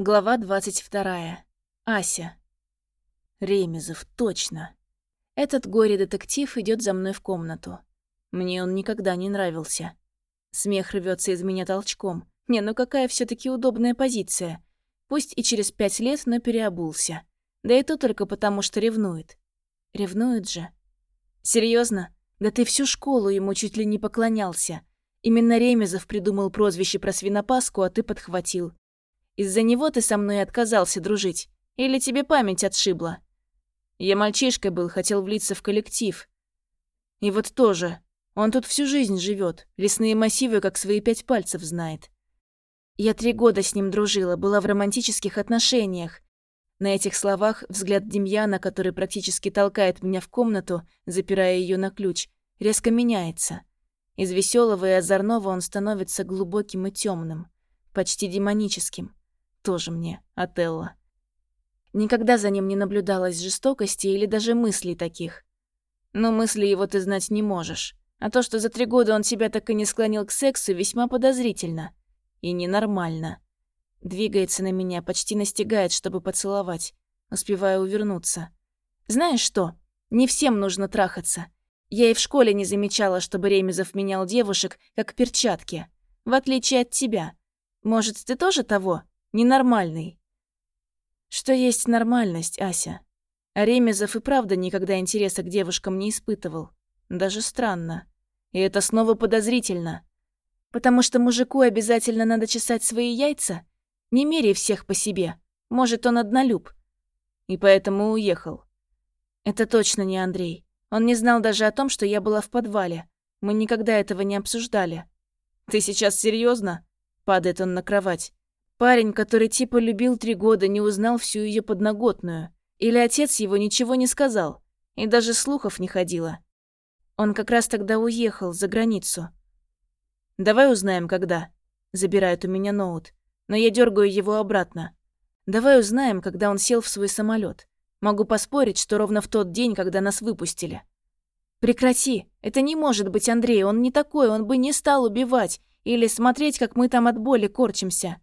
Глава 22. Ася. Ремезов, точно. Этот горе-детектив идет за мной в комнату. Мне он никогда не нравился. Смех рвется из меня толчком. Не, ну какая все таки удобная позиция. Пусть и через пять лет, но переобулся. Да и то только потому, что ревнует. Ревнует же. Серьезно? Да ты всю школу ему чуть ли не поклонялся. Именно Ремезов придумал прозвище про свинопаску, а ты подхватил. Из-за него ты со мной отказался дружить? Или тебе память отшибла? Я мальчишкой был, хотел влиться в коллектив. И вот тоже. Он тут всю жизнь живет, лесные массивы как свои пять пальцев знает. Я три года с ним дружила, была в романтических отношениях. На этих словах взгляд Демьяна, который практически толкает меня в комнату, запирая ее на ключ, резко меняется. Из веселого и озорного он становится глубоким и темным, почти демоническим тоже мне, Отелло. Никогда за ним не наблюдалось жестокости или даже мыслей таких. Но мысли его ты знать не можешь. А то, что за три года он себя так и не склонил к сексу, весьма подозрительно. И ненормально. Двигается на меня, почти настигает, чтобы поцеловать. Успеваю увернуться. Знаешь что? Не всем нужно трахаться. Я и в школе не замечала, чтобы Ремезов менял девушек, как перчатки. В отличие от тебя. Может, ты тоже того? Ненормальный. Что есть нормальность, Ася? А Ремезов и правда никогда интереса к девушкам не испытывал. Даже странно. И это снова подозрительно. Потому что мужику обязательно надо чесать свои яйца? Не меряй всех по себе. Может, он однолюб. И поэтому уехал. Это точно не Андрей. Он не знал даже о том, что я была в подвале. Мы никогда этого не обсуждали. Ты сейчас серьезно? Падает он на кровать. Парень, который типа любил три года, не узнал всю ее подноготную. Или отец его ничего не сказал. И даже слухов не ходило. Он как раз тогда уехал за границу. «Давай узнаем, когда». Забирает у меня ноут. Но я дергаю его обратно. «Давай узнаем, когда он сел в свой самолет. Могу поспорить, что ровно в тот день, когда нас выпустили». «Прекрати! Это не может быть Андрей, он не такой, он бы не стал убивать или смотреть, как мы там от боли корчимся».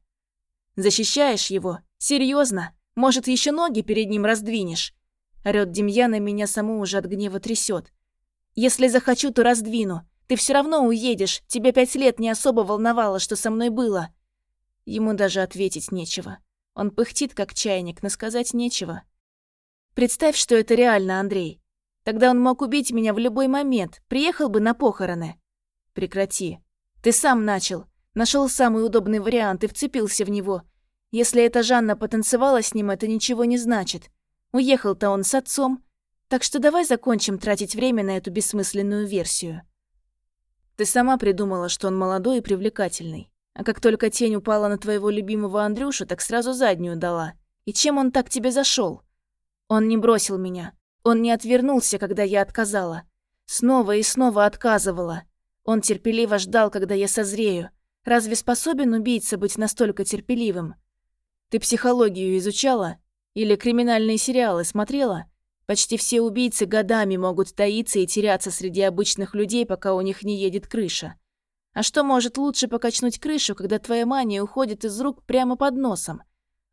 Защищаешь его? Серьезно? Может, еще ноги перед ним раздвинешь?» Орёт Демьяна, меня саму уже от гнева трясет. «Если захочу, то раздвину. Ты все равно уедешь. Тебя пять лет не особо волновало, что со мной было». Ему даже ответить нечего. Он пыхтит, как чайник, но сказать нечего. «Представь, что это реально, Андрей. Тогда он мог убить меня в любой момент. Приехал бы на похороны». «Прекрати. Ты сам начал. Нашел самый удобный вариант и вцепился в него. Если эта Жанна потанцевала с ним, это ничего не значит. Уехал-то он с отцом. Так что давай закончим тратить время на эту бессмысленную версию. Ты сама придумала, что он молодой и привлекательный. А как только тень упала на твоего любимого Андрюшу, так сразу заднюю дала. И чем он так тебе зашел? Он не бросил меня. Он не отвернулся, когда я отказала. Снова и снова отказывала. Он терпеливо ждал, когда я созрею. Разве способен убийца быть настолько терпеливым? Ты психологию изучала? Или криминальные сериалы смотрела? Почти все убийцы годами могут таиться и теряться среди обычных людей, пока у них не едет крыша. А что может лучше покачнуть крышу, когда твоя мания уходит из рук прямо под носом?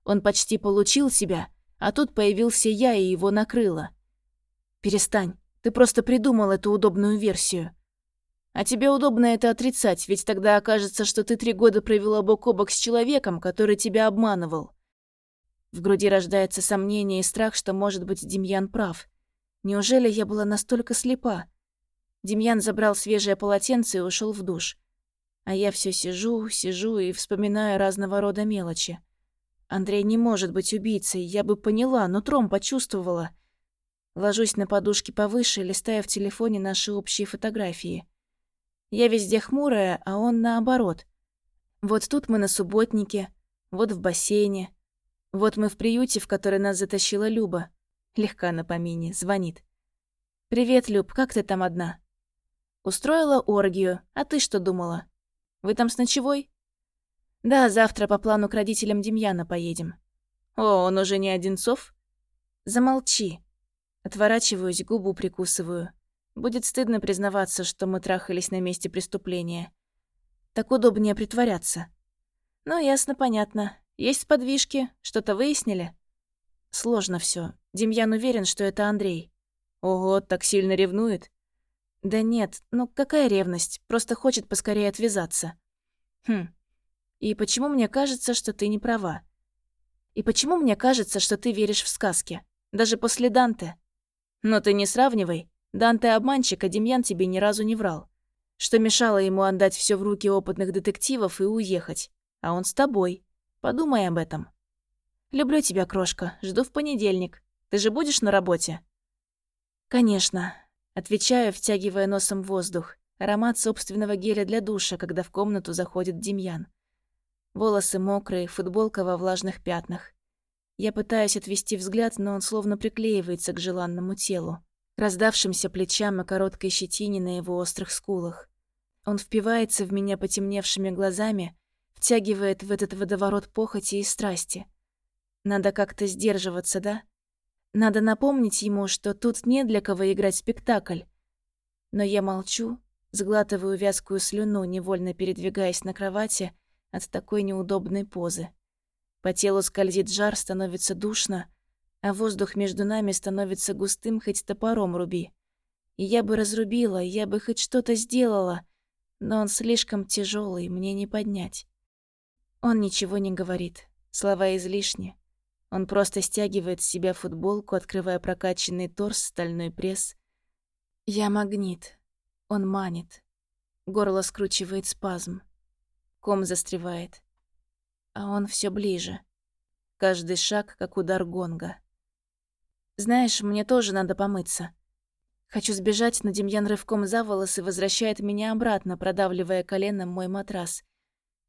Он почти получил себя, а тут появился я и его накрыло. Перестань, ты просто придумал эту удобную версию. А тебе удобно это отрицать, ведь тогда окажется, что ты три года провела бок о бок с человеком, который тебя обманывал. В груди рождается сомнение и страх, что, может быть, Демьян прав. Неужели я была настолько слепа? Демьян забрал свежее полотенце и ушел в душ. А я все сижу, сижу и вспоминаю разного рода мелочи. Андрей не может быть убийцей, я бы поняла, но тром почувствовала. Ложусь на подушке повыше, листая в телефоне наши общие фотографии. Я везде хмурая, а он наоборот. Вот тут мы на субботнике, вот в бассейне. Вот мы в приюте, в который нас затащила Люба. Легка на помине, звонит. «Привет, Люб, как ты там одна?» «Устроила оргию, а ты что думала? Вы там с ночевой?» «Да, завтра по плану к родителям Демьяна поедем». «О, он уже не Одинцов?» «Замолчи». Отворачиваюсь, губу прикусываю. Будет стыдно признаваться, что мы трахались на месте преступления. Так удобнее притворяться. Ну, ясно, понятно. Есть подвижки? Что-то выяснили?» «Сложно все. Демьян уверен, что это Андрей». «Ого, так сильно ревнует?» «Да нет, ну какая ревность? Просто хочет поскорее отвязаться». «Хм. И почему мне кажется, что ты не права? И почему мне кажется, что ты веришь в сказки? Даже после Данте? Но ты не сравнивай. Данте обманщик, а Демьян тебе ни разу не врал. Что мешало ему отдать все в руки опытных детективов и уехать? А он с тобой. Подумай об этом. Люблю тебя, крошка. Жду в понедельник. Ты же будешь на работе? Конечно. Отвечаю, втягивая носом воздух. Аромат собственного геля для душа, когда в комнату заходит Демьян. Волосы мокрые, футболка во влажных пятнах. Я пытаюсь отвести взгляд, но он словно приклеивается к желанному телу, раздавшимся плечам и короткой щетине на его острых скулах. Он впивается в меня потемневшими глазами, втягивает в этот водоворот похоти и страсти. Надо как-то сдерживаться, да? Надо напомнить ему, что тут не для кого играть спектакль. Но я молчу, сглатываю вязкую слюну, невольно передвигаясь на кровати от такой неудобной позы. По телу скользит жар, становится душно, а воздух между нами становится густым, хоть топором руби. И я бы разрубила, я бы хоть что-то сделала, но он слишком тяжелый, мне не поднять. Он ничего не говорит, слова излишни. Он просто стягивает с себя футболку, открывая прокачанный торс, стальной пресс. Я магнит. Он манит. Горло скручивает спазм. Ком застревает. А он все ближе. Каждый шаг, как удар гонга. Знаешь, мне тоже надо помыться. Хочу сбежать, но Демьян рывком за волосы возвращает меня обратно, продавливая коленом мой матрас.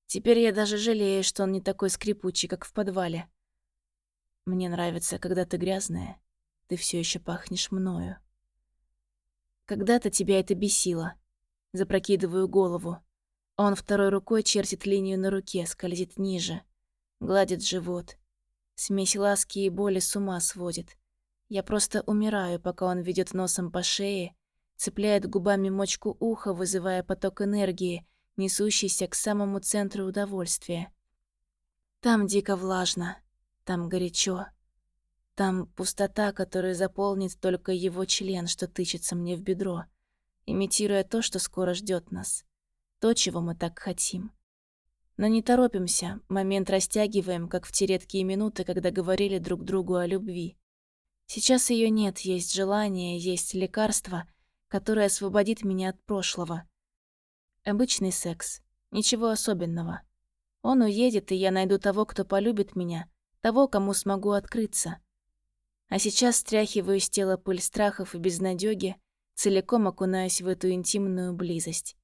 Теперь я даже жалею, что он не такой скрипучий, как в подвале. Мне нравится, когда ты грязная, ты все еще пахнешь мною. Когда-то тебя это бесило. Запрокидываю голову. Он второй рукой чертит линию на руке, скользит ниже. Гладит живот. Смесь ласки и боли с ума сводит. Я просто умираю, пока он ведет носом по шее, цепляет губами мочку уха, вызывая поток энергии, несущийся к самому центру удовольствия. Там дико влажно. Там горячо. Там пустота, которая заполнит только его член, что тычется мне в бедро, имитируя то, что скоро ждет нас. То, чего мы так хотим. Но не торопимся, момент растягиваем, как в те редкие минуты, когда говорили друг другу о любви. Сейчас ее нет, есть желание, есть лекарство, которое освободит меня от прошлого. Обычный секс. Ничего особенного. Он уедет, и я найду того, кто полюбит меня, того, кому смогу открыться. А сейчас стряхиваю с тела пыль страхов и безнадёги, целиком окунаюсь в эту интимную близость.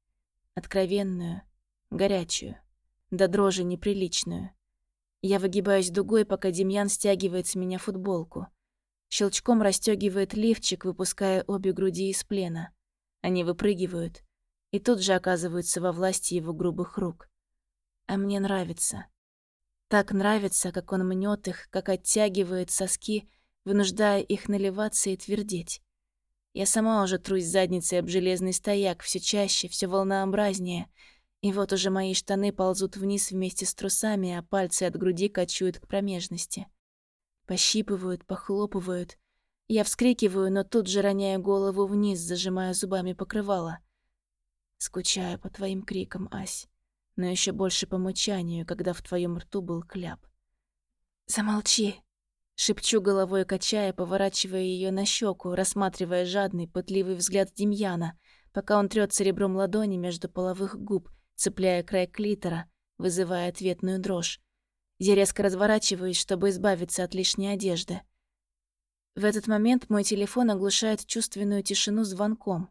Откровенную, горячую, до дрожи неприличную. Я выгибаюсь дугой, пока Демьян стягивает с меня футболку. Щелчком расстёгивает лифчик, выпуская обе груди из плена. Они выпрыгивают и тут же оказываются во власти его грубых рук. А мне нравится. Так нравится, как он мнет их, как оттягивает соски, вынуждая их наливаться и твердеть. Я сама уже трусь задницей об железный стояк, все чаще, все волнообразнее. И вот уже мои штаны ползут вниз вместе с трусами, а пальцы от груди кочуют к промежности. Пощипывают, похлопывают. Я вскрикиваю, но тут же роняю голову вниз, зажимая зубами покрывало. Скучаю по твоим крикам, Ась но еще больше по мычанию, когда в твоем рту был кляп. «Замолчи!» Шепчу головой, качая, поворачивая ее на щеку, рассматривая жадный, пытливый взгляд Демьяна, пока он трет серебром ладони между половых губ, цепляя край клитора, вызывая ответную дрожь. Я резко разворачиваюсь, чтобы избавиться от лишней одежды. В этот момент мой телефон оглушает чувственную тишину звонком.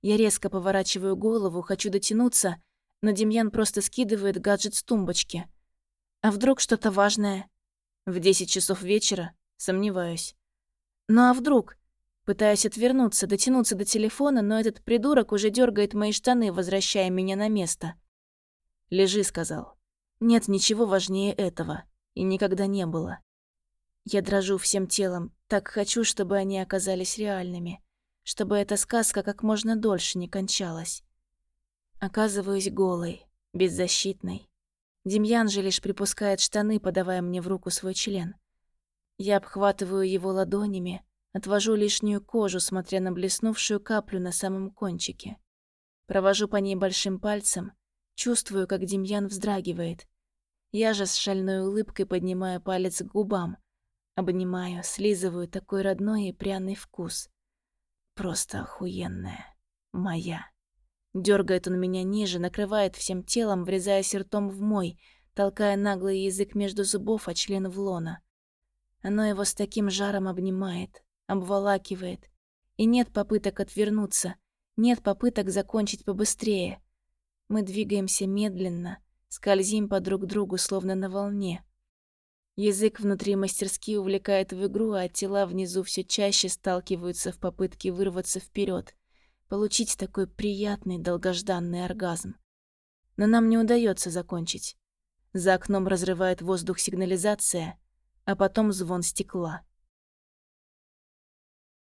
Я резко поворачиваю голову, хочу дотянуться, но Демьян просто скидывает гаджет с тумбочки. А вдруг что-то важное? В 10 часов вечера? Сомневаюсь. Ну а вдруг? Пытаюсь отвернуться, дотянуться до телефона, но этот придурок уже дергает мои штаны, возвращая меня на место. «Лежи», — сказал. «Нет ничего важнее этого. И никогда не было». Я дрожу всем телом, так хочу, чтобы они оказались реальными. Чтобы эта сказка как можно дольше не кончалась. Оказываюсь голой, беззащитной. Демьян же лишь припускает штаны, подавая мне в руку свой член. Я обхватываю его ладонями, отвожу лишнюю кожу, смотря на блеснувшую каплю на самом кончике. Провожу по ней большим пальцем, чувствую, как Демьян вздрагивает. Я же с шальной улыбкой поднимаю палец к губам, обнимаю, слизываю такой родной и пряный вкус. Просто охуенная. Моя. Дергает он меня ниже, накрывает всем телом, врезаясь ртом в мой, толкая наглый язык между зубов, а член в лона. Оно его с таким жаром обнимает, обволакивает. И нет попыток отвернуться, нет попыток закончить побыстрее. Мы двигаемся медленно, скользим по друг другу, словно на волне. Язык внутри мастерски увлекает в игру, а тела внизу все чаще сталкиваются в попытке вырваться вперед, получить такой приятный долгожданный оргазм. Но нам не удается закончить. За окном разрывает воздух сигнализация, а потом звон стекла.